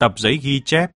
tập giấy ghi chép.